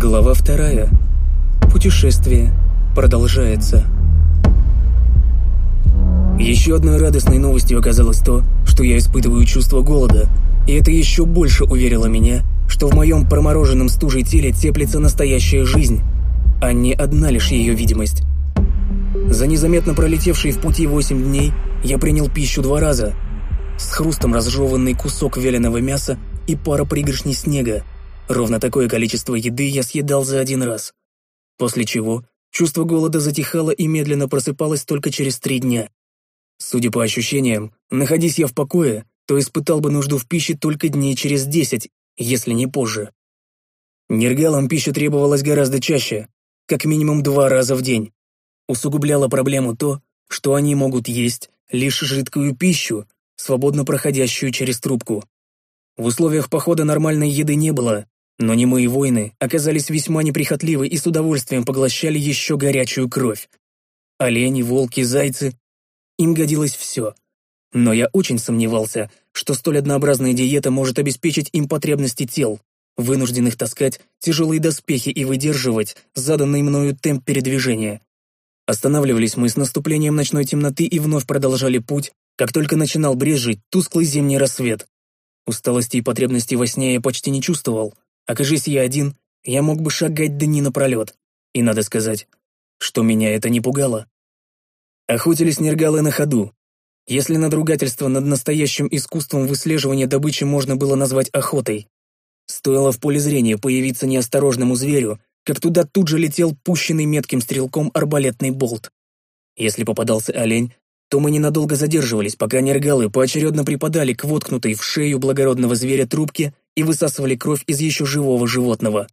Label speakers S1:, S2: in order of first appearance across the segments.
S1: Глава вторая. Путешествие продолжается. Еще одной радостной новостью оказалось то, что я испытываю чувство голода, и это еще больше уверило меня, что в моем промороженном стужей теле теплится настоящая жизнь, а не одна лишь ее видимость. За незаметно пролетевшие в пути восемь дней я принял пищу два раза. С хрустом разжеванный кусок вяленого мяса и пара пригоршней снега, Ровно такое количество еды я съедал за один раз. После чего чувство голода затихало и медленно просыпалось только через три дня. Судя по ощущениям, находись я в покое, то испытал бы нужду в пище только дней через десять, если не позже. Нергалам пища требовалась гораздо чаще, как минимум два раза в день. Усугубляло проблему то, что они могут есть лишь жидкую пищу, свободно проходящую через трубку. В условиях похода нормальной еды не было, но немые воины оказались весьма неприхотливы и с удовольствием поглощали еще горячую кровь. Олени, волки, зайцы. Им годилось все. Но я очень сомневался, что столь однообразная диета может обеспечить им потребности тел, вынужденных таскать тяжелые доспехи и выдерживать заданный мною темп передвижения. Останавливались мы с наступлением ночной темноты и вновь продолжали путь, как только начинал брезжить тусклый зимний рассвет. Усталости и потребности во сне я почти не чувствовал, Окажись я один, я мог бы шагать дни напролет. И надо сказать, что меня это не пугало. Охотились нергалы на ходу. Если надругательство над настоящим искусством выслеживания добычи можно было назвать охотой, стоило в поле зрения появиться неосторожному зверю, как туда тут же летел пущенный метким стрелком арбалетный болт. Если попадался олень, то мы ненадолго задерживались, пока нергалы поочередно припадали к воткнутой в шею благородного зверя трубке и высасывали кровь из еще живого животного.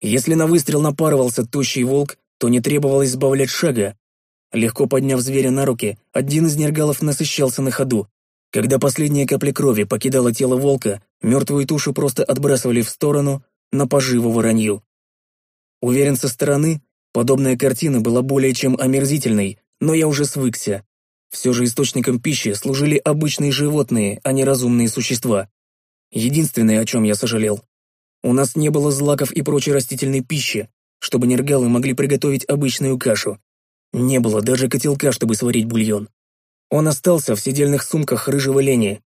S1: Если на выстрел напарывался тощий волк, то не требовалось сбавлять шага. Легко подняв зверя на руки, один из нергалов насыщался на ходу. Когда последняя капля крови покидала тело волка, мертвую тушу просто отбрасывали в сторону на поживу воронью. Уверен, со стороны подобная картина была более чем омерзительной, но я уже свыкся. Все же источником пищи служили обычные животные, а не разумные существа. Единственное, о чем я сожалел. У нас не было злаков и прочей растительной пищи, чтобы нергалы могли приготовить обычную кашу. Не было даже котелка, чтобы сварить бульон. Он остался в сидельных сумках рыжего лени.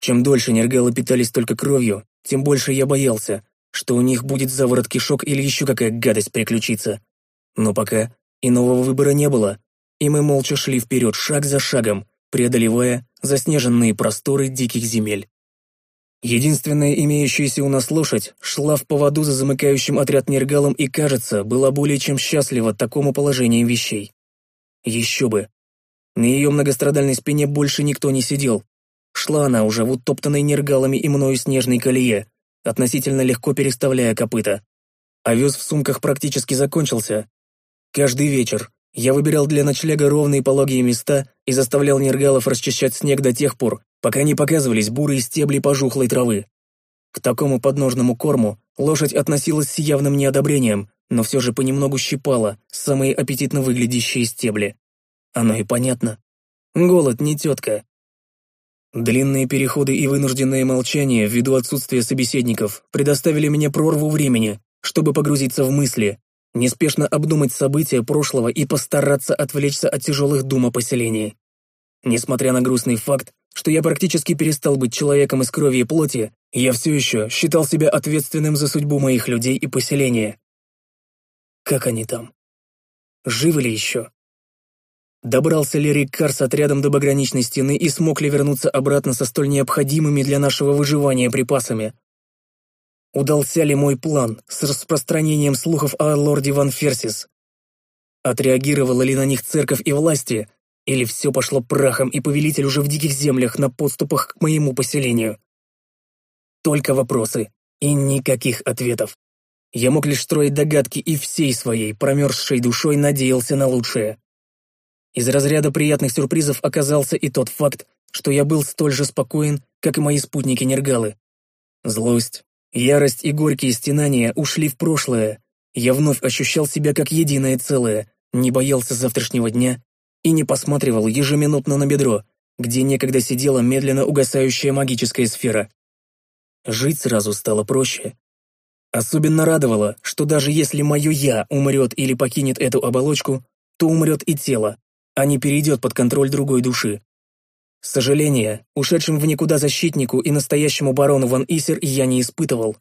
S1: Чем дольше нергалы питались только кровью, тем больше я боялся, что у них будет заворот кишок или еще какая гадость приключиться. Но пока иного выбора не было, и мы молча шли вперед шаг за шагом, преодолевая заснеженные просторы диких земель. Единственная имеющаяся у нас лошадь шла в поводу за замыкающим отряд нергалом и, кажется, была более чем счастлива такому положению вещей. Еще бы. На ее многострадальной спине больше никто не сидел. Шла она уже в утоптанной нергалами и мною снежной колее, относительно легко переставляя копыта. Овес в сумках практически закончился. Каждый вечер я выбирал для ночлега ровные пологие места и заставлял нергалов расчищать снег до тех пор, пока не показывались бурые стебли пожухлой травы. К такому подножному корму лошадь относилась с явным неодобрением, но все же понемногу щипала самые аппетитно выглядящие стебли. Оно и понятно. Голод не тетка. Длинные переходы и вынужденное молчание ввиду отсутствия собеседников предоставили мне прорву времени, чтобы погрузиться в мысли, неспешно обдумать события прошлого и постараться отвлечься от тяжелых дум о поселении. Несмотря на грустный факт, что я практически перестал быть человеком из крови и плоти, я все еще считал себя ответственным за судьбу моих людей и поселения. Как они там? Живы ли еще? Добрался ли Риккар с отрядом до пограничной стены и смог ли вернуться обратно со столь необходимыми для нашего выживания припасами? Удался ли мой план с распространением слухов о лорде Ван Ферсис? Отреагировала ли на них церковь и власти, или все пошло прахом, и повелитель уже в диких землях на подступах к моему поселению? Только вопросы и никаких ответов. Я мог лишь строить догадки и всей своей промерзшей душой надеялся на лучшее. Из разряда приятных сюрпризов оказался и тот факт, что я был столь же спокоен, как и мои спутники-нергалы. Злость, ярость и горькие стенания ушли в прошлое. Я вновь ощущал себя как единое целое, не боялся завтрашнего дня и не посматривал ежеминутно на бедро, где некогда сидела медленно угасающая магическая сфера. Жить сразу стало проще. Особенно радовало, что даже если мое «я» умрет или покинет эту оболочку, то умрет и тело, а не перейдет под контроль другой души. Сожаления, ушедшим в никуда защитнику и настоящему барону Ван Исер я не испытывал.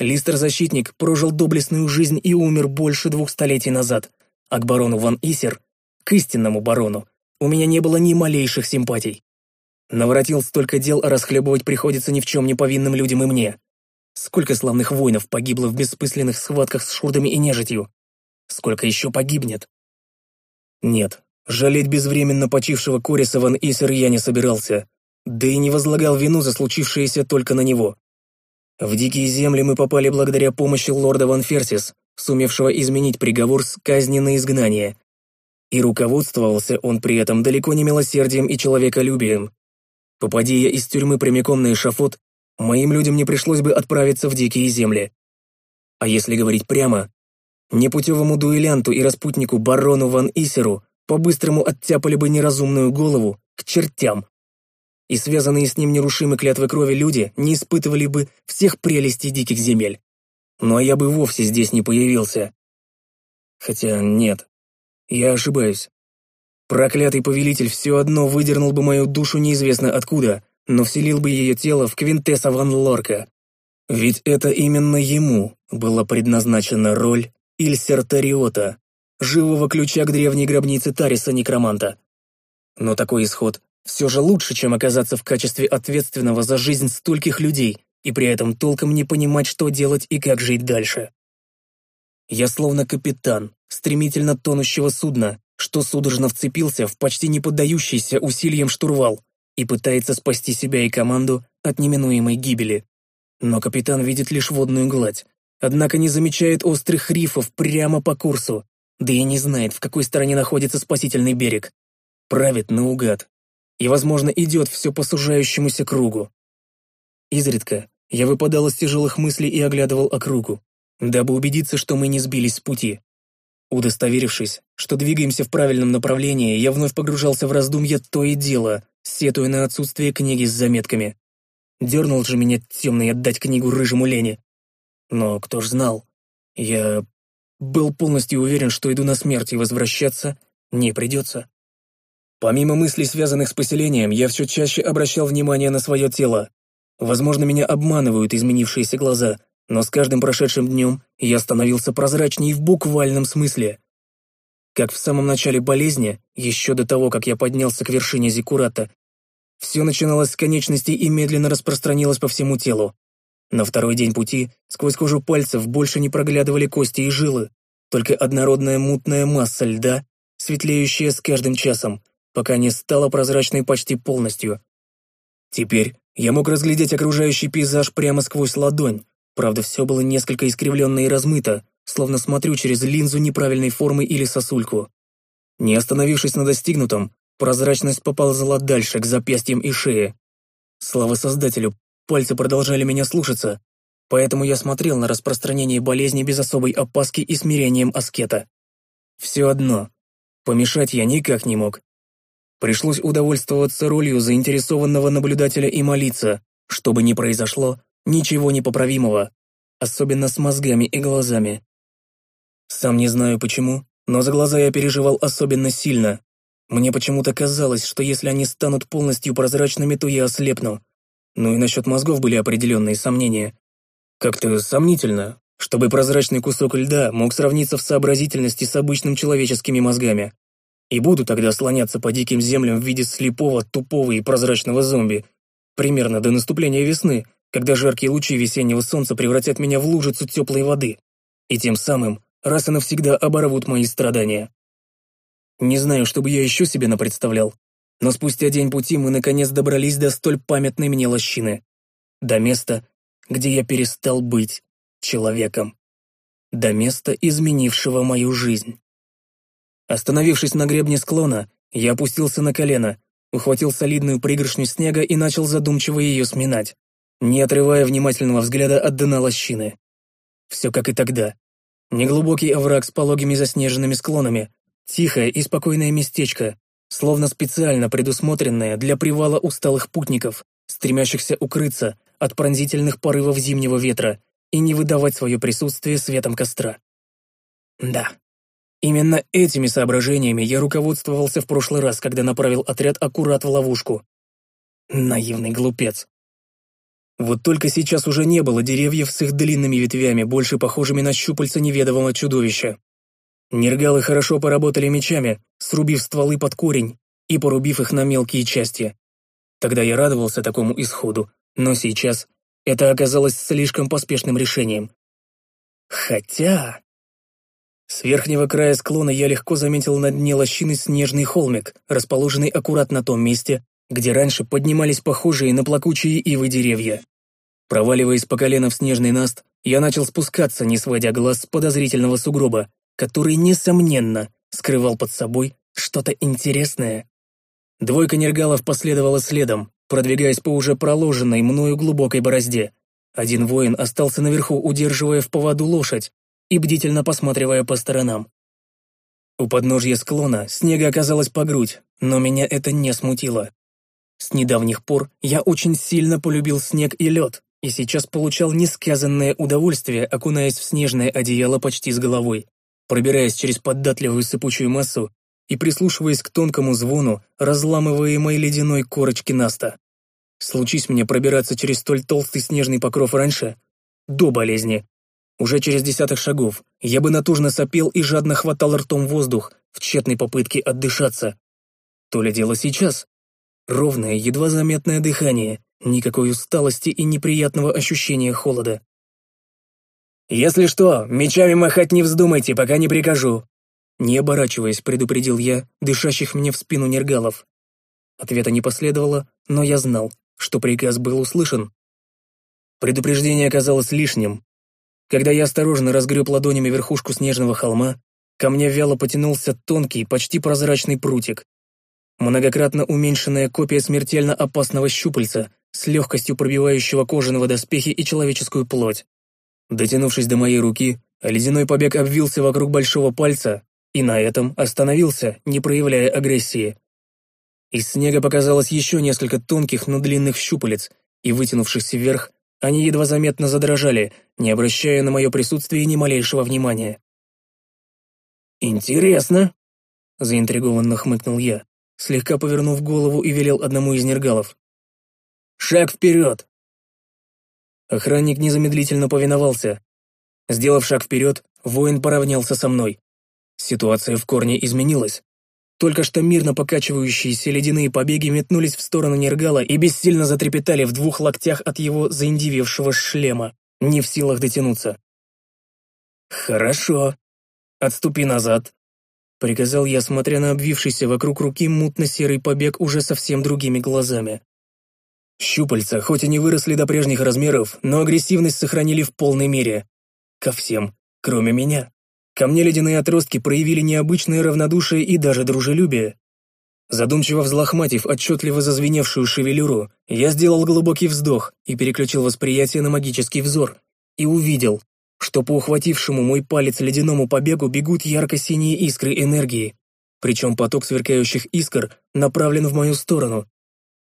S1: Листер-защитник прожил доблестную жизнь и умер больше двух столетий назад, а к барону Ван Исер, к истинному барону, у меня не было ни малейших симпатий. Наворотил столько дел, а расхлебывать приходится ни в чем не повинным людям и мне. Сколько славных воинов погибло в бессмысленных схватках с шурдами и нежитью? Сколько еще погибнет? Нет, жалеть безвременно почившего Кориса Ван Исер я не собирался, да и не возлагал вину за случившееся только на него. В Дикие Земли мы попали благодаря помощи лорда Ван Ферсис, сумевшего изменить приговор с казни на изгнание. И руководствовался он при этом далеко не милосердием и человеколюбием. Попади я из тюрьмы прямиком на эшафот, моим людям не пришлось бы отправиться в Дикие Земли. А если говорить прямо, непутевому дуэлянту и распутнику барону Ван Исеру по-быстрому оттяпали бы неразумную голову к чертям. И связанные с ним нерушимой клятвы крови люди не испытывали бы всех прелестей диких земель. Ну а я бы вовсе здесь не появился. Хотя нет, я ошибаюсь. Проклятый повелитель все одно выдернул бы мою душу неизвестно откуда, но вселил бы ее тело в Квинтесса Ван Лорка. Ведь это именно ему была предназначена роль Ильсертариота, живого ключа к древней гробнице Тариса-некроманта. Но такой исход все же лучше, чем оказаться в качестве ответственного за жизнь стольких людей и при этом толком не понимать, что делать и как жить дальше. Я словно капитан, стремительно тонущего судна, что судорожно вцепился в почти не поддающийся усилиям штурвал и пытается спасти себя и команду от неминуемой гибели. Но капитан видит лишь водную гладь, однако не замечает острых рифов прямо по курсу, да и не знает, в какой стороне находится спасительный берег. Правит наугад. И, возможно, идет все по сужающемуся кругу. Изредка я выпадал из тяжелых мыслей и оглядывал округу, дабы убедиться, что мы не сбились с пути. Удостоверившись, что двигаемся в правильном направлении, я вновь погружался в раздумья то и дело, сетуя на отсутствие книги с заметками. Дернул же меня темный отдать книгу рыжему Лене. Но кто ж знал? Я был полностью уверен, что иду на смерть и возвращаться не придется. Помимо мыслей, связанных с поселением, я все чаще обращал внимание на свое тело. Возможно, меня обманывают изменившиеся глаза, но с каждым прошедшим днем я становился прозрачнее в буквальном смысле. Как в самом начале болезни, еще до того, как я поднялся к вершине Зиккурата, все начиналось с конечностей и медленно распространилось по всему телу. На второй день пути сквозь кожу пальцев больше не проглядывали кости и жилы, только однородная мутная масса льда, светлеющая с каждым часом, пока не стала прозрачной почти полностью. Теперь я мог разглядеть окружающий пейзаж прямо сквозь ладонь, правда, все было несколько искривленно и размыто, словно смотрю через линзу неправильной формы или сосульку. Не остановившись на достигнутом, прозрачность поползла дальше, к запястьям и шее. Слава Создателю, Пальцы продолжали меня слушаться, поэтому я смотрел на распространение болезни без особой опаски и смирением аскета. Все одно, помешать я никак не мог. Пришлось удовольствоваться ролью заинтересованного наблюдателя и молиться, чтобы не произошло ничего непоправимого, особенно с мозгами и глазами. Сам не знаю почему, но за глаза я переживал особенно сильно. Мне почему-то казалось, что если они станут полностью прозрачными, то я ослепну. Ну и насчет мозгов были определенные сомнения. Как-то сомнительно, чтобы прозрачный кусок льда мог сравниться в сообразительности с обычным человеческими мозгами. И буду тогда слоняться по диким землям в виде слепого, тупого и прозрачного зомби, примерно до наступления весны, когда жаркие лучи весеннего солнца превратят меня в лужицу теплой воды, и тем самым раз и навсегда оборвут мои страдания. Не знаю, что бы я еще себе напредставлял, но спустя день пути мы наконец добрались до столь памятной мне лощины. До места, где я перестал быть человеком. До места, изменившего мою жизнь. Остановившись на гребне склона, я опустился на колено, ухватил солидную пригоршню снега и начал задумчиво ее сминать, не отрывая внимательного взгляда от дна лощины. Все как и тогда. Неглубокий овраг с пологими заснеженными склонами, тихое и спокойное местечко, словно специально предусмотренная для привала усталых путников, стремящихся укрыться от пронзительных порывов зимнего ветра и не выдавать свое присутствие светом костра. Да, именно этими соображениями я руководствовался в прошлый раз, когда направил отряд аккурат в ловушку. Наивный глупец. Вот только сейчас уже не было деревьев с их длинными ветвями, больше похожими на щупальца неведомого чудовища. Нергалы хорошо поработали мечами, срубив стволы под корень и порубив их на мелкие части. Тогда я радовался такому исходу, но сейчас это оказалось слишком поспешным решением. Хотя... С верхнего края склона я легко заметил на дне лощины снежный холмик, расположенный аккурат на том месте, где раньше поднимались похожие на плакучие ивы деревья. Проваливаясь по колено в снежный наст, я начал спускаться, не сводя глаз с подозрительного сугроба, который, несомненно, скрывал под собой что-то интересное. Двойка нергалов последовала следом, продвигаясь по уже проложенной мною глубокой борозде. Один воин остался наверху, удерживая в поводу лошадь и бдительно посматривая по сторонам. У подножья склона снега оказалось по грудь, но меня это не смутило. С недавних пор я очень сильно полюбил снег и лед, и сейчас получал несказанное удовольствие, окунаясь в снежное одеяло почти с головой. Пробираясь через податливую сыпучую массу, и прислушиваясь к тонкому звону, разламываемой ледяной корочки Наста. Случись мне пробираться через столь толстый снежный покров раньше, до болезни, уже через десяток шагов, я бы натужно сопел и жадно хватал ртом воздух в тщетной попытке отдышаться. То ли дело сейчас. Ровное, едва заметное дыхание, никакой усталости и неприятного ощущения холода. «Если что, мечами махать не вздумайте, пока не прикажу», не оборачиваясь, предупредил я дышащих мне в спину нергалов. Ответа не последовало, но я знал, что приказ был услышан. Предупреждение оказалось лишним. Когда я осторожно разгреб ладонями верхушку снежного холма, ко мне вяло потянулся тонкий, почти прозрачный прутик. Многократно уменьшенная копия смертельно опасного щупальца, с легкостью пробивающего кожаного доспехи и человеческую плоть. Дотянувшись до моей руки, ледяной побег обвился вокруг большого пальца, и на этом остановился, не проявляя агрессии. Из снега показалось еще несколько тонких, но длинных щупалец, и, вытянувшись вверх, они едва заметно задрожали, не обращая на мое присутствие ни малейшего внимания. «Интересно», — заинтригованно хмыкнул я, слегка повернув голову и велел одному из нергалов. «Шаг вперед!» Охранник незамедлительно повиновался. Сделав шаг вперед, воин поравнялся со мной. Ситуация в корне изменилась. Только что мирно покачивающиеся ледяные побеги метнулись в сторону Нергала и бессильно затрепетали в двух локтях от его заиндивевшего шлема, не в силах дотянуться. «Хорошо. Отступи назад», — приказал я, смотря на обвившийся вокруг руки мутно-серый побег уже совсем другими глазами. Щупальца, хоть и не выросли до прежних размеров, но агрессивность сохранили в полной мере. Ко всем, кроме меня. Ко мне ледяные отростки проявили необычное равнодушие и даже дружелюбие. Задумчиво взлохматив отчетливо зазвеневшую шевелюру, я сделал глубокий вздох и переключил восприятие на магический взор. И увидел, что по ухватившему мой палец ледяному побегу бегут ярко-синие искры энергии. Причем поток сверкающих искр направлен в мою сторону.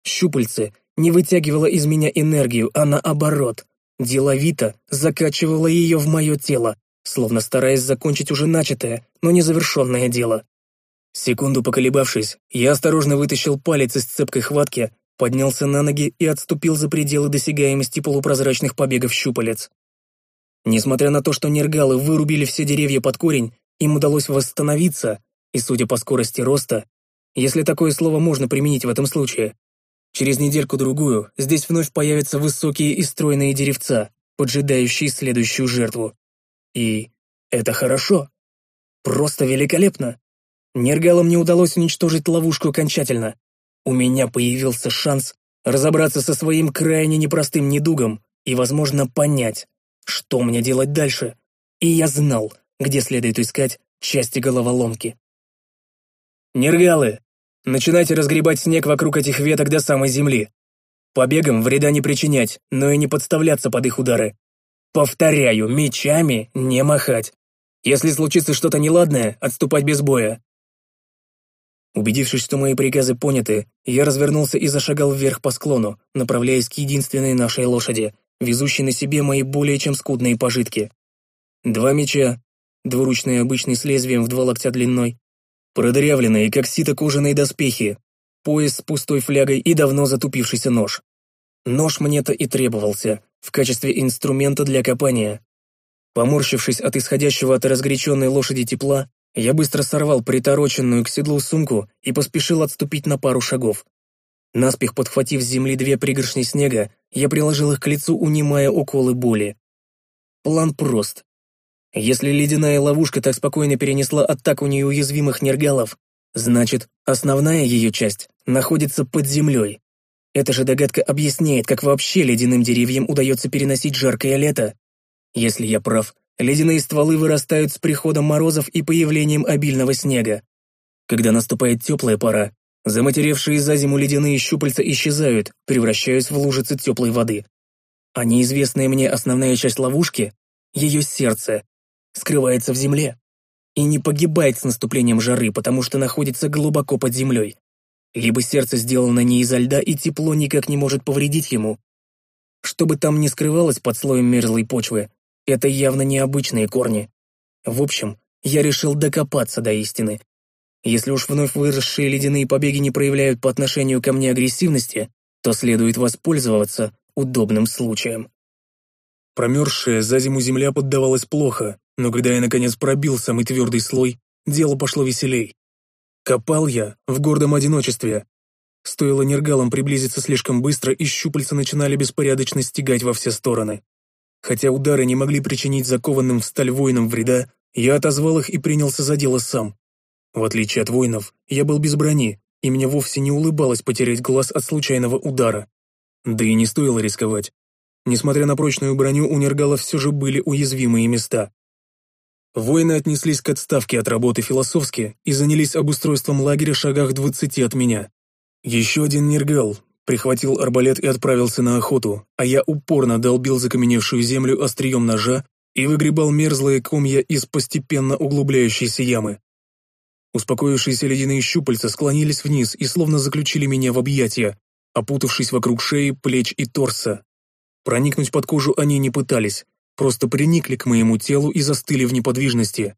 S1: Щупальце не вытягивало из меня энергию, а наоборот, деловито закачивало ее в мое тело, словно стараясь закончить уже начатое, но незавершенное дело. Секунду поколебавшись, я осторожно вытащил палец из цепкой хватки, поднялся на ноги и отступил за пределы досягаемости полупрозрачных побегов щупалец. Несмотря на то, что нергалы вырубили все деревья под корень, им удалось восстановиться, и, судя по скорости роста, если такое слово можно применить в этом случае, через недельку-другую здесь вновь появятся высокие и стройные деревца, поджидающие следующую жертву. И это хорошо. Просто великолепно. Нергалам не удалось уничтожить ловушку окончательно. У меня появился шанс разобраться со своим крайне непростым недугом и, возможно, понять, что мне делать дальше. И я знал, где следует искать части головоломки. «Нергалы, начинайте разгребать снег вокруг этих веток до самой земли. Побегам вреда не причинять, но и не подставляться под их удары. Повторяю, мечами не махать. Если случится что-то неладное, отступать без боя. Убедившись, что мои приказы поняты, я развернулся и зашагал вверх по склону, направляясь к единственной нашей лошади, везущий на себе мои более чем скудные пожитки. Два меча, двуручные обычный с лезвием в два локтя длиной, продырявленные, как сито кожаные доспехи, пояс с пустой флягой и давно затупившийся нож. Нож мне-то и требовался, в качестве инструмента для копания. Поморщившись от исходящего от разгоряченной лошади тепла, я быстро сорвал притороченную к седлу сумку и поспешил отступить на пару шагов. Наспех подхватив с земли две пригоршни снега, я приложил их к лицу, унимая уколы боли. План прост. Если ледяная ловушка так спокойно перенесла атаку неуязвимых нергалов, значит, основная ее часть находится под землей. Эта же догадка объясняет, как вообще ледяным деревьям удается переносить жаркое лето. Если я прав, ледяные стволы вырастают с приходом морозов и появлением обильного снега. Когда наступает теплая пора, Заматеревшие за зиму ледяные щупальца исчезают, превращаясь в лужицы теплой воды. А неизвестная мне основная часть ловушки, ее сердце, скрывается в земле и не погибает с наступлением жары, потому что находится глубоко под землей. Либо сердце сделано не изо льда, и тепло никак не может повредить ему. Что бы там ни скрывалось под слоем мерзлой почвы, это явно необычные корни. В общем, я решил докопаться до истины если уж вновь выросшие ледяные побеги не проявляют по отношению ко мне агрессивности, то следует воспользоваться удобным случаем.
S2: Промерзшая за зиму земля поддавалась плохо, но когда я наконец пробил самый твердый слой, дело пошло веселей. Копал я в гордом одиночестве. Стоило нергалам приблизиться слишком быстро, и щупальца начинали беспорядочно стегать во все стороны. Хотя удары не могли причинить закованным в сталь воинам вреда, я отозвал их и принялся за дело сам. В отличие от воинов, я был без брони, и мне вовсе не улыбалось потерять глаз от случайного удара. Да и не стоило рисковать. Несмотря на прочную броню, у Нергалов все же были уязвимые места. Воины отнеслись к отставке от работы философски и занялись обустройством лагеря в шагах двадцати от меня. Еще один Нергал прихватил арбалет и отправился на охоту, а я упорно долбил закаменевшую землю острием ножа и выгребал мерзлые комья из постепенно углубляющейся ямы. Успокоившиеся ледяные щупальца склонились вниз и словно заключили меня в объятия, опутавшись вокруг шеи, плеч и торса. Проникнуть под кожу они не пытались, просто приникли к моему телу и застыли в неподвижности.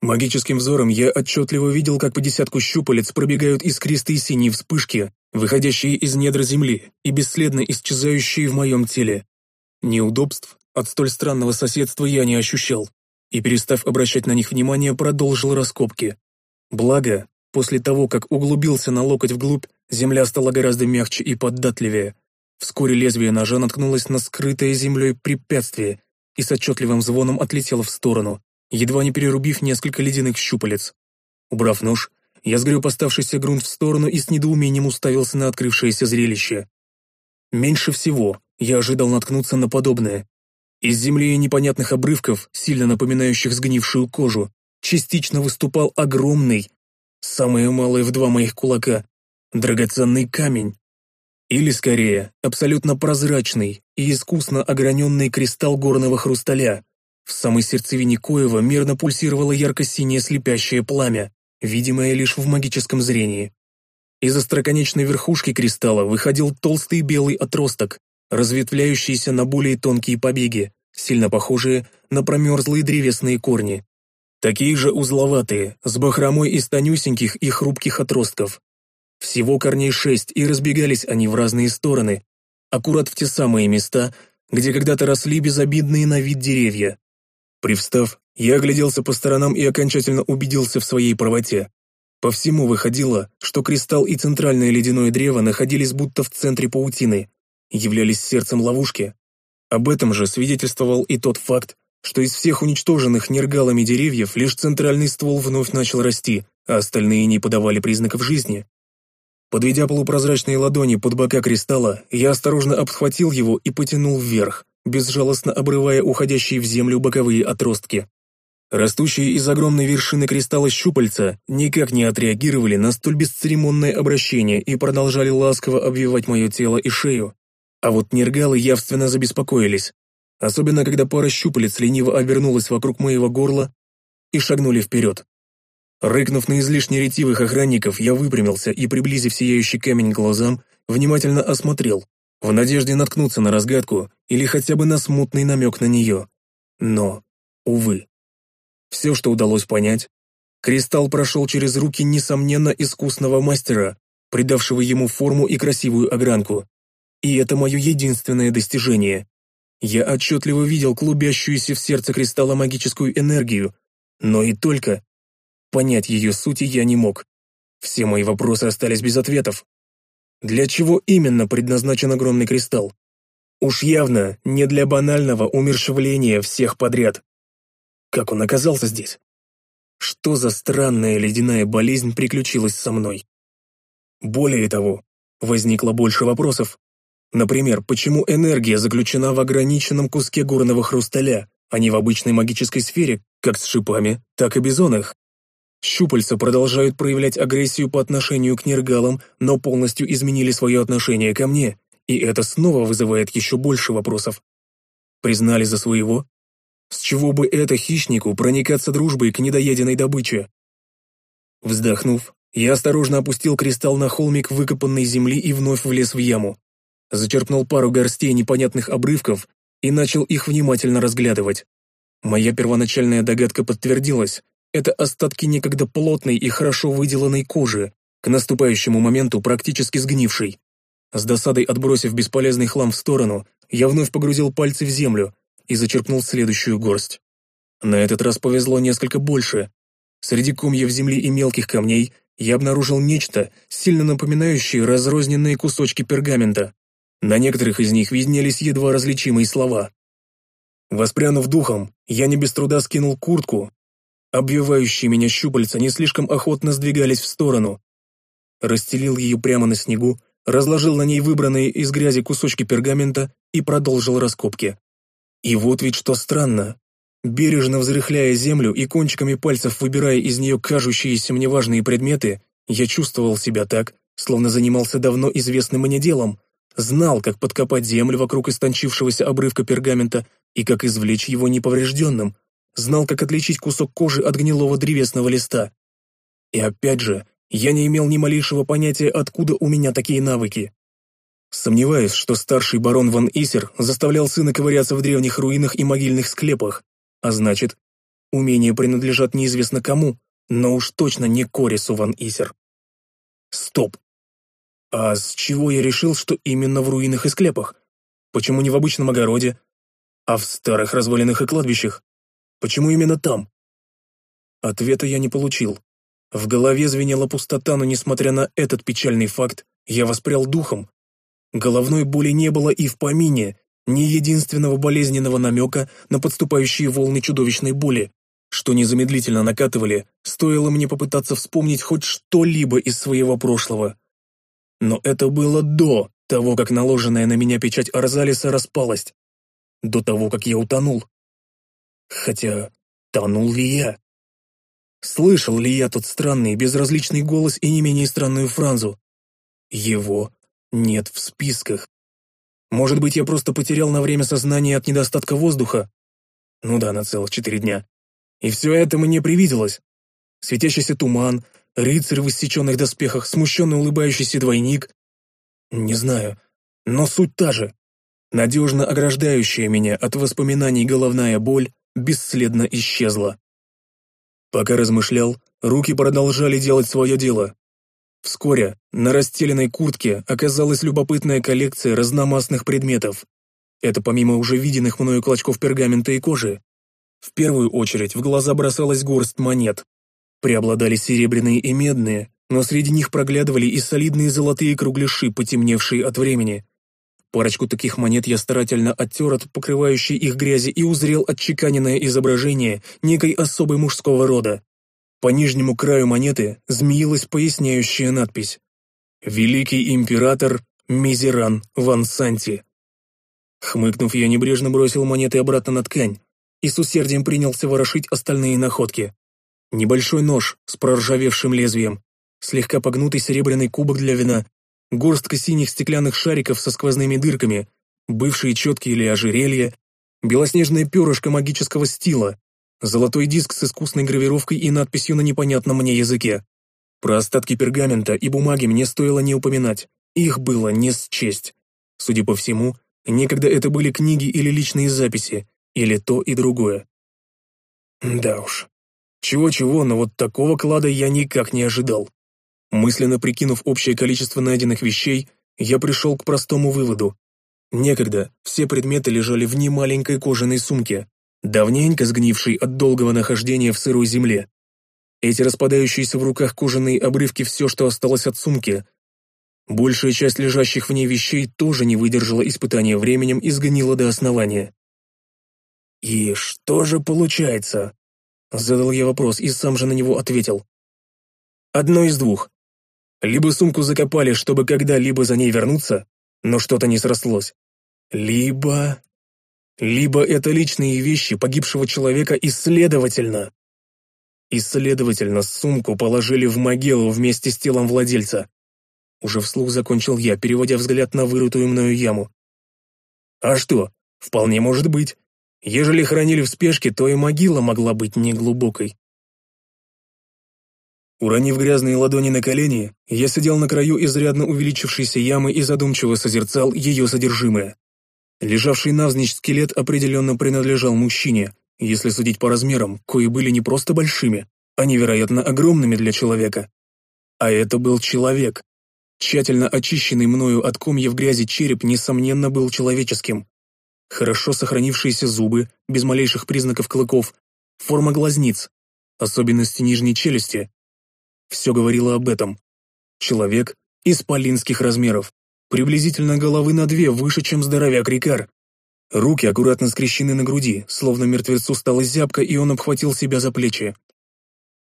S2: Магическим взором я отчетливо видел, как по десятку щупалец пробегают искристые синие вспышки, выходящие из недр земли и бесследно исчезающие в моем теле. Неудобств от столь странного соседства я не ощущал, и, перестав обращать на них внимание, продолжил раскопки. Благо, после того, как углубился на локоть вглубь, земля стала гораздо мягче и податливее. Вскоре лезвие ножа наткнулось на скрытое землей препятствие и с отчетливым звоном отлетело в сторону, едва не перерубив несколько ледяных щупалец. Убрав нож, я сгреб оставшийся грунт в сторону и с недоумением уставился на открывшееся зрелище. Меньше всего я ожидал наткнуться на подобное. Из земли и непонятных обрывков, сильно напоминающих сгнившую кожу, частично выступал огромный, самое малое в два моих кулака, драгоценный камень. Или, скорее, абсолютно прозрачный и искусно ограненный кристалл горного хрусталя, в самой сердцевине коева мирно пульсировало ярко-синее слепящее пламя, видимое лишь в магическом зрении. Из остроконечной верхушки кристалла выходил толстый белый отросток, разветвляющийся на более тонкие побеги, сильно похожие на промерзлые древесные корни. Такие же узловатые, с бахромой из тонюсеньких и хрупких отростков. Всего корней шесть, и разбегались они в разные стороны, аккурат в те самые места, где когда-то росли безобидные на вид деревья. Привстав, я огляделся по сторонам и окончательно убедился в своей правоте. По всему выходило, что кристалл и центральное ледяное древо находились будто в центре паутины, являлись сердцем ловушки. Об этом же свидетельствовал и тот факт, что из всех уничтоженных нергалами деревьев лишь центральный ствол вновь начал расти, а остальные не подавали признаков жизни. Подведя полупрозрачные ладони под бока кристалла, я осторожно обхватил его и потянул вверх, безжалостно обрывая уходящие в землю боковые отростки. Растущие из огромной вершины кристалла щупальца никак не отреагировали на столь бесцеремонное обращение и продолжали ласково обвивать мое тело и шею. А вот нергалы явственно забеспокоились особенно когда пара щупалец лениво обернулась вокруг моего горла и шагнули вперед. Рыкнув на излишне ретивых охранников, я выпрямился и, приблизив сияющий камень к глазам, внимательно осмотрел, в надежде наткнуться на разгадку или хотя бы на смутный намек на нее. Но, увы. Все, что удалось понять, кристалл прошел через руки, несомненно, искусного мастера, придавшего ему форму и красивую огранку. И это мое единственное достижение. Я отчетливо видел клубящуюся в сердце кристалла магическую энергию, но и только. Понять ее сути я не мог. Все мои вопросы остались без ответов. Для чего именно предназначен огромный кристалл? Уж явно не для банального умершвления всех подряд. Как он оказался здесь? Что за странная ледяная болезнь приключилась со мной? Более того, возникло больше вопросов. Например, почему энергия заключена в ограниченном куске горного хрусталя, а не в обычной магической сфере, как с шипами, так и бизонах? Щупальца продолжают проявлять агрессию по отношению к нергалам, но полностью изменили свое отношение ко мне, и это снова вызывает еще больше вопросов. Признали за своего? С чего бы это хищнику проникаться дружбой к недоеденной добыче? Вздохнув, я осторожно опустил кристалл на холмик выкопанной земли и вновь влез в яму зачерпнул пару горстей непонятных обрывков и начал их внимательно разглядывать. Моя первоначальная догадка подтвердилась. Это остатки некогда плотной и хорошо выделанной кожи, к наступающему моменту практически сгнившей. С досадой отбросив бесполезный хлам в сторону, я вновь погрузил пальцы в землю и зачерпнул следующую горсть. На этот раз повезло несколько больше. Среди комьев земли и мелких камней я обнаружил нечто, сильно напоминающее разрозненные кусочки пергамента. На некоторых из них виднелись едва различимые слова. Воспрянув духом, я не без труда скинул куртку. Обвивающие меня щупальца не слишком охотно сдвигались в сторону. Расстелил ее прямо на снегу, разложил на ней выбранные из грязи кусочки пергамента и продолжил раскопки. И вот ведь что странно. Бережно взрыхляя землю и кончиками пальцев выбирая из нее кажущиеся мне важные предметы, я чувствовал себя так, словно занимался давно известным мне делом, знал, как подкопать землю вокруг истончившегося обрывка пергамента и как извлечь его неповрежденным, знал, как отличить кусок кожи от гнилого древесного листа. И опять же, я не имел ни малейшего понятия, откуда у меня такие навыки. Сомневаюсь, что старший барон Ван Исер заставлял сына ковыряться в древних руинах и могильных склепах, а значит, умения принадлежат неизвестно кому, но уж точно не Корису Ван Исер. Стоп! А с чего я решил, что именно в руинах и склепах? Почему не в обычном огороде, а в старых развалинах и кладбищах? Почему именно там? Ответа я не получил. В голове звенела пустота, но несмотря на этот печальный факт, я воспрял духом. Головной боли не было и в помине, ни единственного болезненного намека на подступающие волны чудовищной боли, что незамедлительно накатывали, стоило мне попытаться вспомнить хоть что-либо из своего прошлого. Но это было до того, как наложенная на меня печать Арзалиса распалась. До того, как я утонул. Хотя, тонул ли я? Слышал ли я тот странный, безразличный голос и не менее странную фразу? Его нет в списках. Может быть, я просто потерял на время сознание от недостатка воздуха? Ну да, на целых четыре дня. И все это мне привиделось. Светящийся туман, рыцарь в иссеченных доспехах, смущенно улыбающийся двойник. Не знаю, но суть та же. Надежно ограждающая меня от воспоминаний головная боль бесследно исчезла. Пока размышлял, руки продолжали делать свое дело. Вскоре на расстеленной куртке оказалась любопытная коллекция разномастных предметов. Это помимо уже виденных мною клочков пергамента и кожи. В первую очередь в глаза бросалась горсть монет, Преобладали серебряные и медные, но среди них проглядывали и солидные золотые кругляши, потемневшие от времени. Парочку таких монет я старательно оттер от покрывающей их грязи и узрел отчеканенное изображение некой особой мужского рода. По нижнему краю монеты змеилась поясняющая надпись «Великий император Мизеран Ван Санти». Хмыкнув, я небрежно бросил монеты обратно на ткань и с усердием принялся ворошить остальные находки. Небольшой нож с проржавевшим лезвием, слегка погнутый серебряный кубок для вина, горстка синих стеклянных шариков со сквозными дырками, бывшие четки или ожерелья, белоснежное перышко магического стила, золотой диск с искусной гравировкой и надписью на непонятном мне языке. Про остатки пергамента и бумаги мне стоило не упоминать, их было не счесть. Судя по всему, некогда это были книги или личные записи, или то и другое. Да уж. Чего-чего, но вот такого клада я никак не ожидал. Мысленно прикинув общее количество найденных вещей, я пришел к простому выводу. Некогда все предметы лежали в немаленькой кожаной сумке, давненько сгнившей от долгого нахождения в сырой земле. Эти распадающиеся в руках кожаные обрывки все, что осталось от сумки. Большая часть лежащих в ней вещей тоже не выдержала испытания временем и сгнила до основания. «И что же получается?» Задал я вопрос и сам же на него ответил. «Одно из двух. Либо сумку закопали, чтобы когда-либо за ней вернуться, но что-то не срослось. Либо... Либо это личные вещи погибшего человека и, следовательно... И, следовательно, сумку положили в могилу вместе с телом владельца. Уже вслух закончил я, переводя взгляд на вырытую мною яму. А что, вполне может быть. Ежели хранили в спешке, то и могила могла быть неглубокой. Уронив грязные ладони на колени, я сидел на краю изрядно увеличившейся ямы и задумчиво созерцал ее содержимое. Лежавший навзничь скелет определенно принадлежал мужчине, если судить по размерам, кои были не просто большими, а невероятно огромными для человека. А это был человек. Тщательно очищенный мною от комьев грязи череп, несомненно, был человеческим. Хорошо сохранившиеся зубы, без малейших признаков клыков, форма глазниц, особенности нижней челюсти, все говорило об этом. Человек исполинских размеров, приблизительно головы на две выше, чем здоровяк Рикар. Руки аккуратно скрещены на груди, словно мертвецу стало зябко, и он обхватил себя за плечи.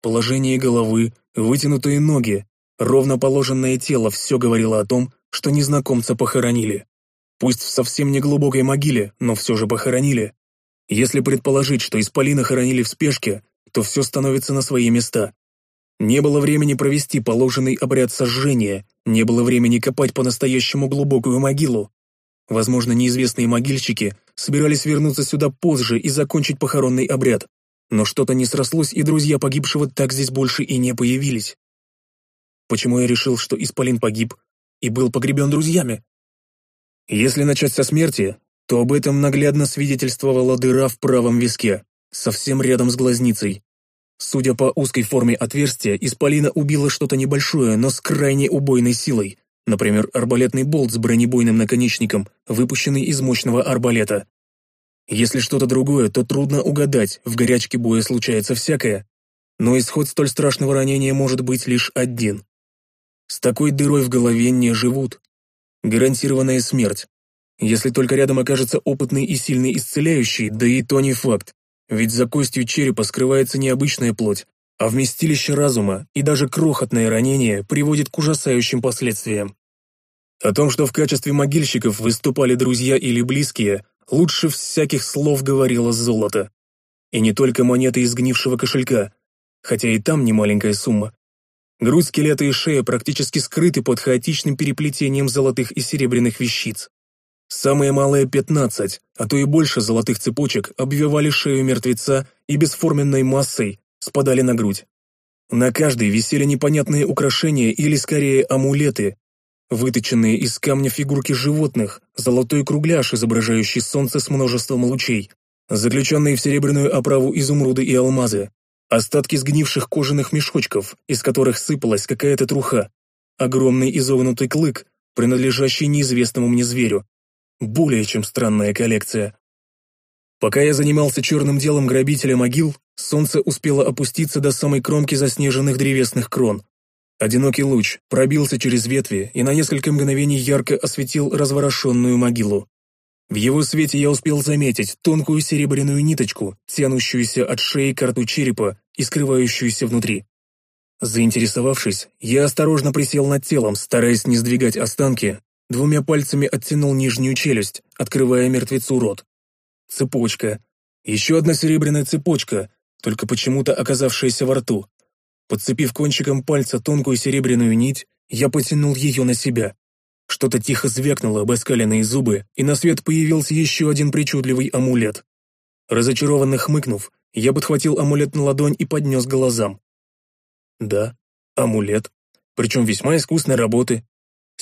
S2: Положение головы, вытянутые ноги, ровно положенное тело все говорило о том, что незнакомца похоронили. Пусть в совсем неглубокой могиле, но все же похоронили. Если предположить, что исполина хоронили в спешке, то все становится на свои места. Не было времени провести положенный обряд сожжения, не было времени копать по-настоящему глубокую могилу. Возможно, неизвестные могильщики собирались вернуться сюда позже и закончить похоронный обряд, но что-то не срослось, и друзья погибшего так здесь больше и не появились. Почему я решил, что Исполин погиб и был погребен друзьями? Если начать со смерти, то об этом наглядно свидетельствовала дыра в правом виске, совсем рядом с глазницей. Судя по узкой форме отверстия, Исполина убила что-то небольшое, но с крайне убойной силой. Например, арбалетный болт с бронебойным наконечником, выпущенный из мощного арбалета. Если что-то другое, то трудно угадать, в горячке боя случается всякое. Но исход столь страшного ранения может быть лишь один. С такой дырой в голове не живут. Гарантированная смерть. Если только рядом окажется опытный и сильный исцеляющий, да и то не факт. Ведь за костью черепа скрывается не обычная плоть, а вместилище разума, и даже крохотное ранение приводит к ужасающим последствиям. О том, что в качестве могильщиков выступали друзья или близкие, лучше всяких слов говорило золото. И не только монеты из гнившего кошелька, хотя и там немаленькая сумма. Грудь скелета и шея практически скрыты под хаотичным переплетением золотых и серебряных вещиц. Самые малые пятнадцать, а то и больше золотых цепочек обвивали шею мертвеца и бесформенной массой спадали на грудь. На каждой висели непонятные украшения или скорее амулеты, выточенные из камня фигурки животных, золотой кругляш, изображающий солнце с множеством лучей, заключенные в серебряную оправу изумруды и алмазы, остатки сгнивших кожаных мешочков, из которых сыпалась какая-то труха, огромный изогнутый клык, принадлежащий неизвестному мне зверю, более чем странная коллекция. Пока я занимался черным делом грабителя могил, солнце успело опуститься до самой кромки заснеженных древесных крон. Одинокий луч пробился через ветви и на несколько мгновений ярко осветил разворошенную могилу. В его свете я успел заметить тонкую серебряную ниточку, тянущуюся от шеи к рту черепа и скрывающуюся внутри. Заинтересовавшись, я осторожно присел над телом, стараясь не сдвигать останки, Двумя пальцами оттянул нижнюю челюсть, открывая мертвецу рот. Цепочка. Еще одна серебряная цепочка, только почему-то оказавшаяся во рту. Подцепив кончиком пальца тонкую серебряную нить, я потянул ее на себя. Что-то тихо звякнуло об оскаленные зубы, и на свет появился еще один причудливый амулет. Разочарованно хмыкнув, я подхватил амулет на ладонь и поднес глазам. Да, амулет, причем весьма искусной работы,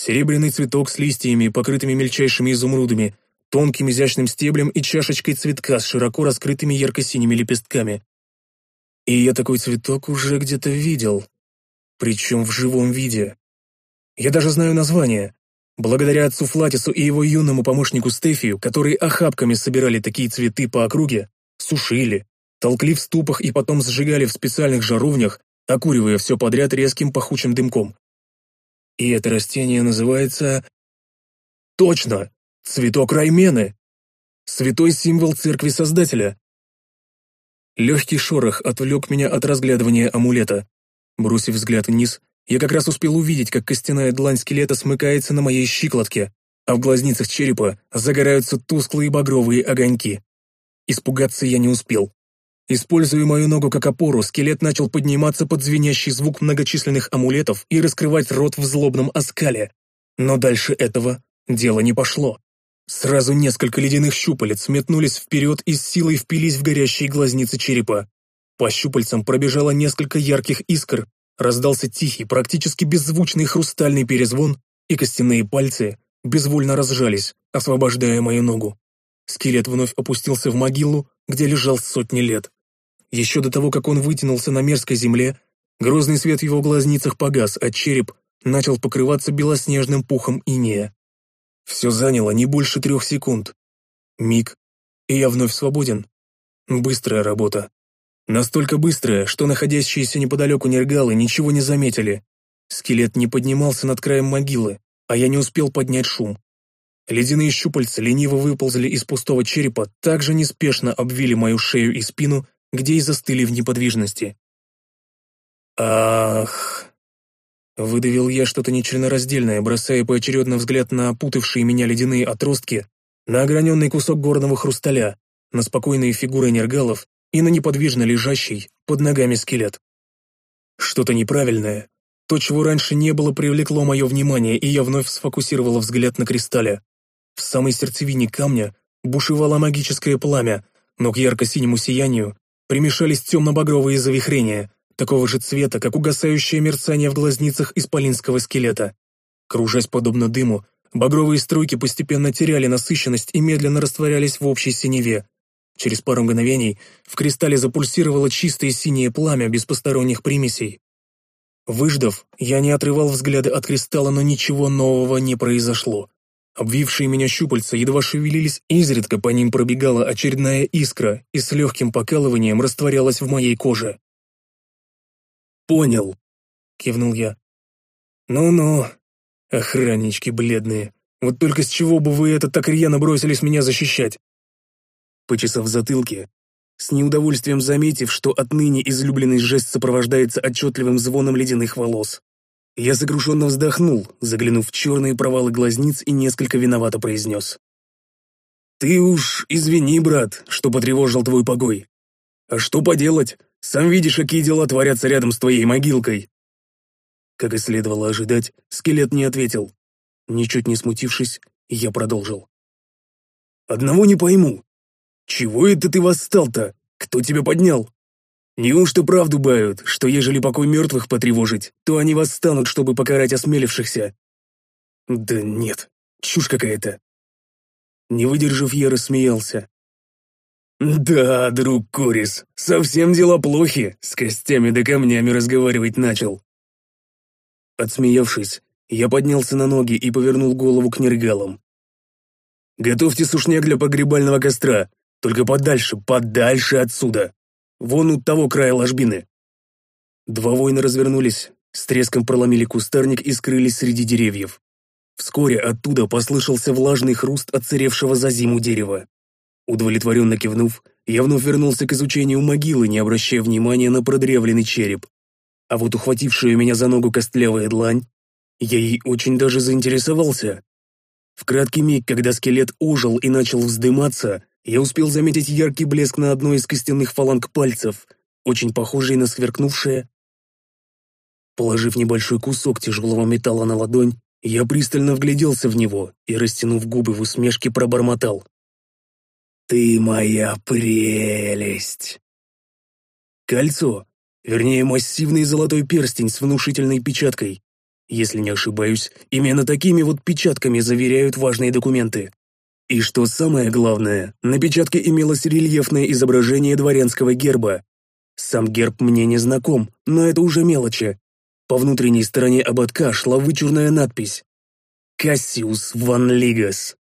S2: Серебряный цветок с листьями, покрытыми мельчайшими изумрудами, тонким изящным стеблем и чашечкой цветка с широко раскрытыми ярко-синими лепестками. И я такой цветок уже где-то видел, причем в живом виде. Я даже знаю название. Благодаря отцу Флатису и его юному помощнику Стефию, которые охапками собирали такие цветы по округе, сушили, толкли в ступах и потом сжигали в специальных жаровнях, окуривая все подряд резким пахучим дымком. И это растение называется... Точно! Цветок Раймены! Святой символ церкви Создателя. Легкий шорох отвлек меня от разглядывания амулета. Бросив взгляд вниз, я как раз успел увидеть, как костяная длань скелета смыкается на моей щиколотке, а в глазницах черепа загораются тусклые багровые огоньки. Испугаться я не успел. Используя мою ногу как опору, скелет начал подниматься под звенящий звук многочисленных амулетов и раскрывать рот в злобном оскале. Но дальше этого дело не пошло. Сразу несколько ледяных щупалец метнулись вперед и с силой впились в горящие глазницы черепа. По щупальцам пробежало несколько ярких искр, раздался тихий, практически беззвучный хрустальный перезвон, и костяные пальцы безвольно разжались, освобождая мою ногу. Скелет вновь опустился в могилу, где лежал сотни лет. Еще до того, как он вытянулся на мерзкой земле, грозный свет в его глазницах погас, а череп начал покрываться белоснежным пухом инея. Все заняло не больше трех секунд. Миг, и я вновь свободен. Быстрая работа. Настолько быстрая, что находящиеся неподалеку нергалы ничего не заметили. Скелет не поднимался над краем могилы, а я не успел поднять шум. Ледяные щупальца лениво выползли из пустого черепа, так же неспешно обвили мою шею и спину, где и застыли в неподвижности. «Ах!» Выдавил я что-то нечленораздельное, бросая поочередно взгляд на опутавшие меня ледяные отростки, на ограненный кусок горного хрусталя, на спокойные фигуры нергалов и на неподвижно лежащий под ногами скелет. Что-то неправильное, то, чего раньше не было, привлекло мое внимание, и я вновь сфокусировала взгляд на кристалле. В самой сердцевине камня бушевало магическое пламя, но к ярко-синему сиянию примешались темно-багровые завихрения, такого же цвета, как угасающее мерцание в глазницах исполинского скелета. Кружась подобно дыму, багровые струйки постепенно теряли насыщенность и медленно растворялись в общей синеве. Через пару мгновений в кристалле запульсировало чистое синее пламя без посторонних примесей. Выждав, я не отрывал взгляды от кристалла, но ничего нового не произошло. Обвившие меня щупальца едва шевелились, изредка по ним пробегала очередная искра и с легким покалыванием растворялась в моей коже. «Понял», — кивнул я. «Ну-ну, охраннички бледные, вот только с чего бы вы это так рьяно бросились меня защищать?» Почесав затылки, с неудовольствием заметив, что отныне излюбленный жест сопровождается отчетливым звоном ледяных волос. Я сокрушенно вздохнул, заглянув в черные провалы глазниц и несколько виновато произнес. «Ты уж извини, брат, что потревожил твой покой. А что поделать, сам видишь, какие дела творятся рядом с твоей могилкой». Как и следовало ожидать, скелет не ответил. Ничуть не смутившись, я продолжил. «Одного не пойму. Чего это ты восстал-то? Кто тебя поднял?» Неужто правду бают, что ежели покой мертвых потревожить, то они восстанут, чтобы покарать осмелившихся? Да нет, чушь какая-то. Не выдержав, я рассмеялся. Да, друг Корис, совсем дела плохи, с костями да камнями разговаривать начал. Отсмеявшись, я поднялся на ноги и повернул голову к нергалам. «Готовьте сушняк для погребального костра, только подальше, подальше отсюда!» Вон у того края ложбины. Два воина развернулись, с треском проломили кустарник и скрылись среди деревьев. Вскоре оттуда послышался влажный хруст отсыревшего за зиму дерева. Удовлетворенно кивнув, я вновь вернулся к изучению могилы, не обращая внимания на продревленный череп. А вот ухватившая меня за ногу костлявая длань, я ей очень даже заинтересовался. В краткий миг, когда скелет ожил и начал вздыматься, я успел заметить яркий блеск на одной из костяных фаланг пальцев, очень похожий на сверкнувшее. Положив небольшой кусок тяжелого металла на ладонь, я пристально вгляделся в него и, растянув губы в усмешке, пробормотал. «Ты моя прелесть!» Кольцо, вернее, массивный золотой перстень с внушительной печаткой.
S1: Если не ошибаюсь, именно такими вот печатками заверяют важные документы. И что самое главное, на печатке имелось рельефное изображение дворянского герба. Сам герб мне не знаком, но это уже мелочи. По внутренней стороне ободка шла вычурная надпись «Кассиус Ван Лигас».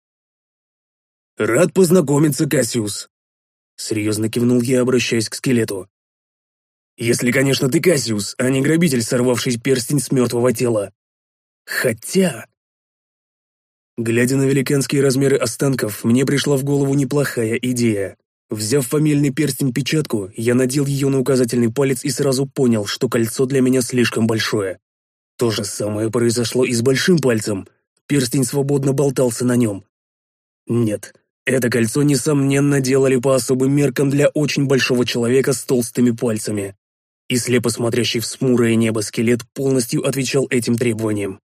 S1: «Рад познакомиться, Кассиус», — серьезно кивнул я, обращаясь к скелету. «Если, конечно, ты Кассиус, а не грабитель, сорвавший перстень с мертвого тела. Хотя...» Глядя на великанские размеры останков, мне пришла в голову неплохая идея. Взяв фамильный перстень-печатку, я надел ее на указательный палец и сразу понял, что кольцо для меня слишком большое. То же самое произошло и с большим пальцем. Перстень свободно болтался на нем. Нет, это кольцо, несомненно, делали по особым меркам для очень большого человека с толстыми пальцами. И слепо смотрящий в смурое небо скелет полностью отвечал этим требованиям.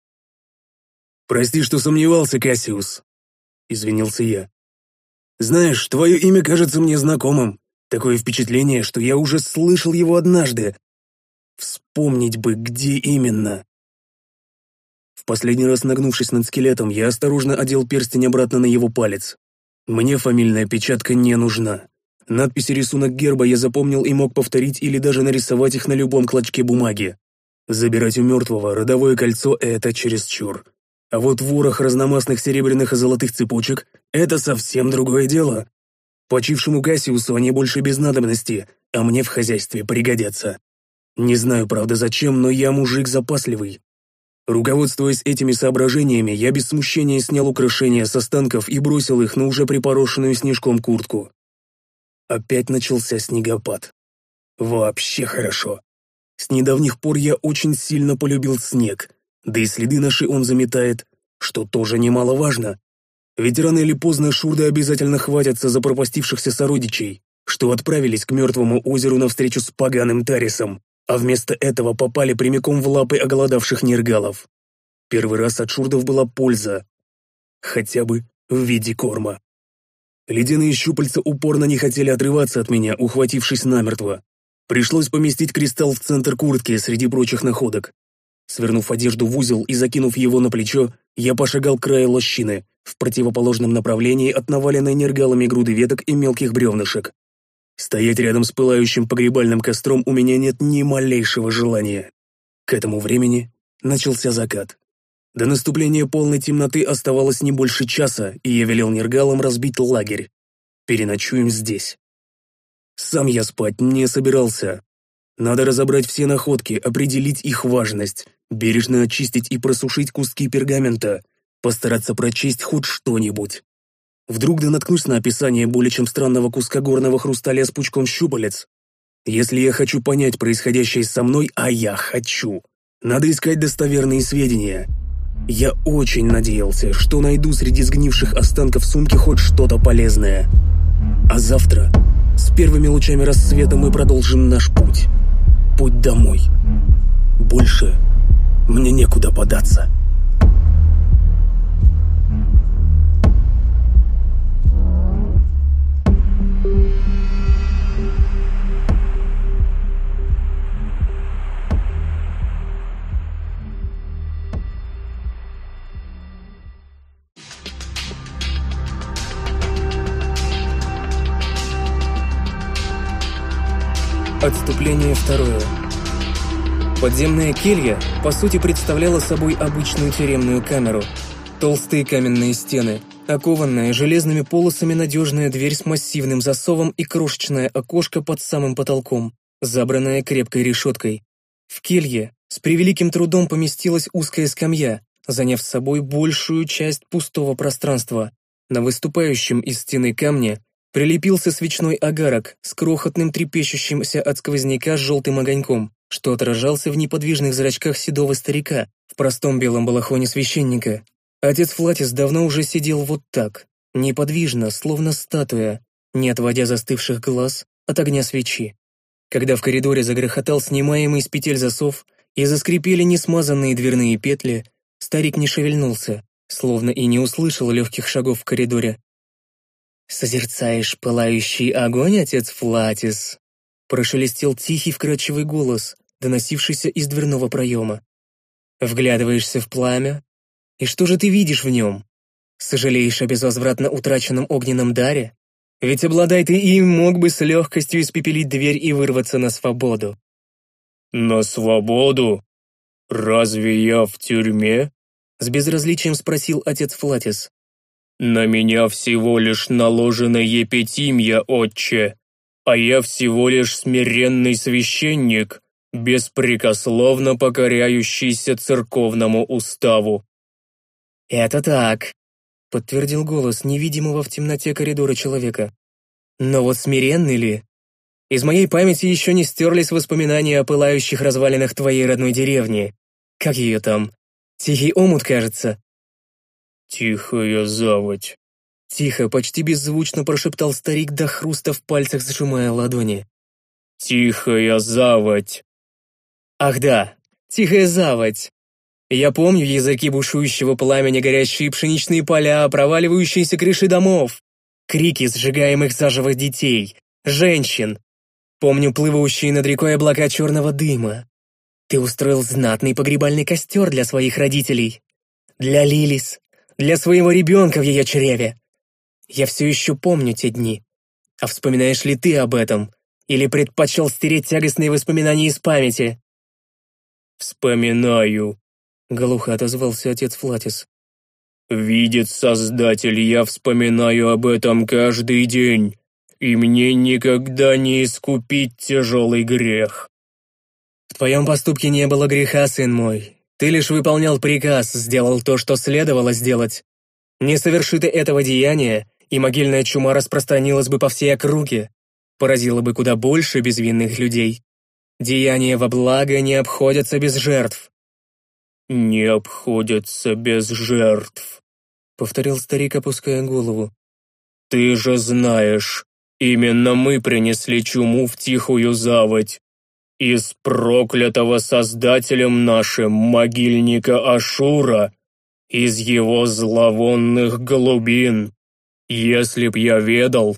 S1: «Прости, что сомневался, Кассиус», — извинился я. «Знаешь, твое имя кажется мне знакомым. Такое впечатление, что я уже слышал его однажды. Вспомнить бы, где именно». В последний раз нагнувшись над скелетом, я осторожно одел перстень обратно на его палец. Мне фамильная печатка не нужна. Надпись и рисунок герба я запомнил и мог повторить или даже нарисовать их на любом клочке бумаги. Забирать у мертвого родовое кольцо — это чересчур. А вот ворох разномастных серебряных и золотых цепочек — это совсем другое дело. Почившему Кассиусу они больше без надобности, а мне в хозяйстве пригодятся. Не знаю, правда, зачем, но я мужик запасливый. Руководствуясь этими соображениями, я без смущения снял украшения с останков и бросил их на уже припорошенную снежком куртку. Опять начался снегопад. Вообще хорошо. С недавних пор я очень сильно полюбил снег, да и следы наши он заметает, что тоже немаловажно. Ведь рано или поздно шурды обязательно хватятся за пропастившихся сородичей, что отправились к мертвому озеру навстречу с поганым Тарисом, а вместо этого попали прямиком в лапы оголодавших нергалов. Первый раз от шурдов была польза, хотя бы в виде корма. Ледяные щупальца упорно не хотели отрываться от меня, ухватившись намертво. Пришлось поместить кристалл в центр куртки среди прочих находок, Свернув одежду в узел и закинув его на плечо, я пошагал к краю лощины, в противоположном направлении от наваленной нергалами груды веток и мелких бревнышек. Стоять рядом с пылающим погребальным костром у меня нет ни малейшего желания. К этому времени начался закат. До наступления полной темноты оставалось не больше часа, и я велел нергалам разбить лагерь. Переночуем здесь. Сам я спать не собирался. Надо разобрать все находки, определить их важность, бережно очистить и просушить куски пергамента, постараться прочесть хоть что-нибудь. Вдруг да наткнусь на описание более чем странного куска горного хрусталя с пучком щупалец. Если я хочу понять происходящее со мной, а я хочу, надо искать достоверные сведения. Я очень надеялся, что найду среди сгнивших останков сумки хоть что-то полезное. А завтра, с первыми лучами рассвета, мы продолжим наш путь. Путь домой. Больше мне некуда податься.
S2: Отступление второе. Подземная келья, по сути, представляла собой обычную тюремную камеру. Толстые каменные стены, окованная железными полосами надежная дверь с массивным засовом и крошечное окошко под самым потолком, забранное крепкой решеткой. В келье с превеликим трудом поместилась узкая скамья, заняв с собой большую часть пустого пространства. На выступающем из стены камне прилепился свечной огарок с крохотным трепещущимся от сквозняка желтым огоньком что отражался в неподвижных зрачках седого старика в простом белом балахоне священника. Отец Флатис давно уже сидел вот так, неподвижно, словно статуя, не отводя застывших глаз от огня свечи. Когда в коридоре загрохотал снимаемый с петель засов и заскрипели несмазанные дверные петли, старик не шевельнулся, словно и не услышал легких шагов в коридоре. «Созерцаешь пылающий огонь, отец Флатис?» Прошелестел тихий вкрадчивый голос, доносившийся из дверного проема.
S1: Вглядываешься в пламя? И что же ты видишь в нем? Сожалеешь о безвозвратно утраченном огненном даре? Ведь обладай ты им, мог бы с легкостью испепелить дверь и вырваться на свободу.
S2: «На свободу? Разве я в тюрьме?»
S1: С безразличием спросил отец Флатис.
S2: «На меня всего лишь наложена епитимья, отче, а я всего лишь смиренный священник, беспрекословно покоряющийся церковному уставу».
S1: «Это так», — подтвердил голос невидимого в темноте коридора человека. «Но вот смиренный ли? Из моей памяти еще не стерлись воспоминания о пылающих развалинах твоей родной деревни. Как ее там? Тихий омут, кажется».
S2: «Тихая заводь», —
S1: тихо, почти беззвучно прошептал старик до хруста в пальцах, сжимая ладони.
S2: «Тихая заводь».
S1: «Ах да, тихая заводь. Я помню языки бушующего пламени, горящие пшеничные поля, проваливающиеся крыши домов, крики сжигаемых заживо детей, женщин. Помню плывущие над рекой облака черного дыма. Ты устроил знатный погребальный костер для своих родителей. Для Лилис, для своего ребенка в ее чреве. Я все еще помню те дни. А вспоминаешь ли ты об этом? Или предпочел стереть тягостные воспоминания из памяти?
S2: «Вспоминаю», —
S1: глухо отозвался отец Флатис.
S2: «Видит Создатель, я вспоминаю об этом каждый день, и мне никогда не искупить тяжелый грех».
S1: «В твоем поступке не было греха, сын мой. Ты лишь выполнял приказ, сделал то, что следовало сделать. Не соверши ты этого деяния, и могильная чума распространилась бы по всей округе, поразила бы куда больше безвинных людей. Деяния во благо не обходятся без жертв
S2: не обходятся без жертв», —
S1: повторил старик, опуская голову.
S2: «Ты же знаешь, именно мы принесли чуму в тихую заводь. Из проклятого создателем нашим могильника Ашура, из его зловонных глубин. Если б я ведал,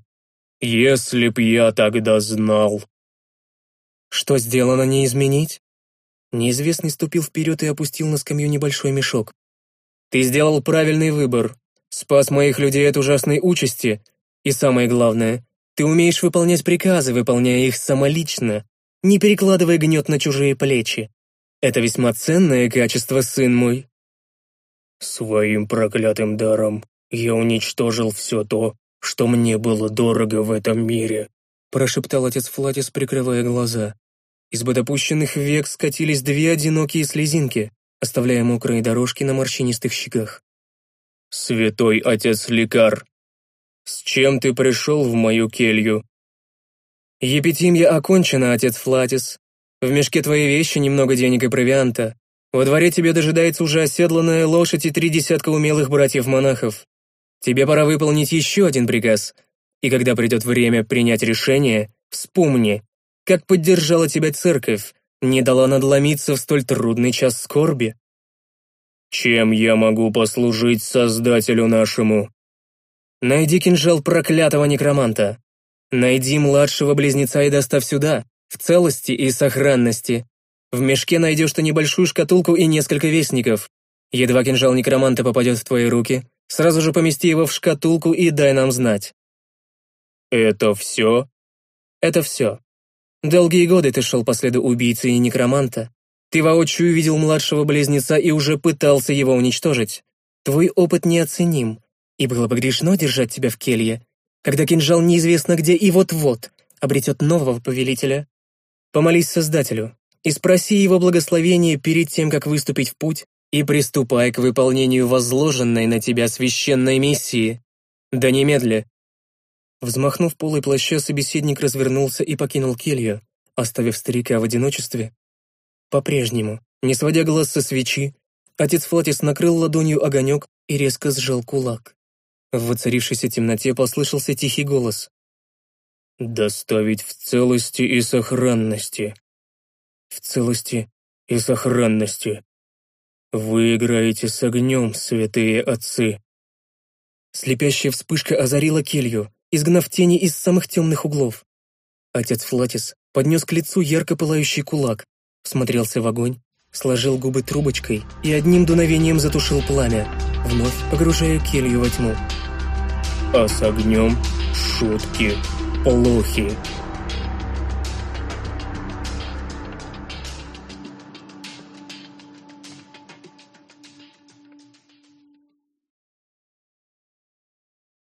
S2: если б я тогда знал».
S1: «Что сделано не изменить?» Неизвестный ступил вперед и опустил на скамью небольшой мешок. «Ты сделал правильный выбор. Спас моих людей от ужасной участи. И самое главное, ты умеешь выполнять приказы, выполняя их самолично, не перекладывая гнет на чужие плечи. Это весьма ценное качество, сын мой».
S2: «Своим проклятым даром я уничтожил все то, что мне было дорого в этом мире»,
S1: прошептал отец Флатис, прикрывая глаза. Из допущенных век скатились две одинокие слезинки, оставляя мокрые дорожки на морщинистых щеках.
S2: «Святой отец Лекар, с чем ты пришел в мою келью?»
S1: «Епитимья окончена, отец Флатис. В мешке твои вещи, немного денег и провианта. Во дворе тебе дожидается уже оседланная лошадь и три десятка умелых братьев-монахов. Тебе пора выполнить еще один приказ, и когда придет время принять решение, вспомни, как поддержала тебя церковь, не дала надломиться в столь трудный час скорби.
S2: Чем я могу послужить Создателю нашему?
S1: Найди кинжал проклятого некроманта. Найди младшего близнеца и доставь сюда, в целости и сохранности. В мешке найдешь ты небольшую шкатулку и несколько вестников. Едва кинжал некроманта попадет в твои руки, сразу же помести его в шкатулку и дай нам знать.
S2: Это все?
S1: Это все. Долгие годы ты шел по следу убийцы и некроманта. Ты воочию видел младшего близнеца и уже пытался его уничтожить. Твой опыт неоценим, и было бы грешно держать тебя в келье, когда кинжал неизвестно где и вот-вот обретет нового повелителя. Помолись Создателю и спроси его благословения перед тем, как выступить в путь, и приступай к выполнению возложенной на тебя священной миссии. Да немедля, Взмахнув полой плаща, собеседник развернулся и покинул келью, оставив старика в одиночестве. По-прежнему, не сводя глаз со свечи, отец Флатис накрыл ладонью огонек и резко сжал кулак. В воцарившейся темноте послышался тихий голос.
S2: «Доставить в целости и сохранности. В целости и сохранности. Вы играете с огнем, святые отцы».
S1: Слепящая вспышка озарила келью, изгнав тени из самых темных углов. Отец Флатис поднес к лицу ярко пылающий кулак, смотрелся в огонь сложил губы трубочкой и одним дуновением затушил пламя, вновь погружая келью во тьму.
S2: «А с огнем шутки плохи»,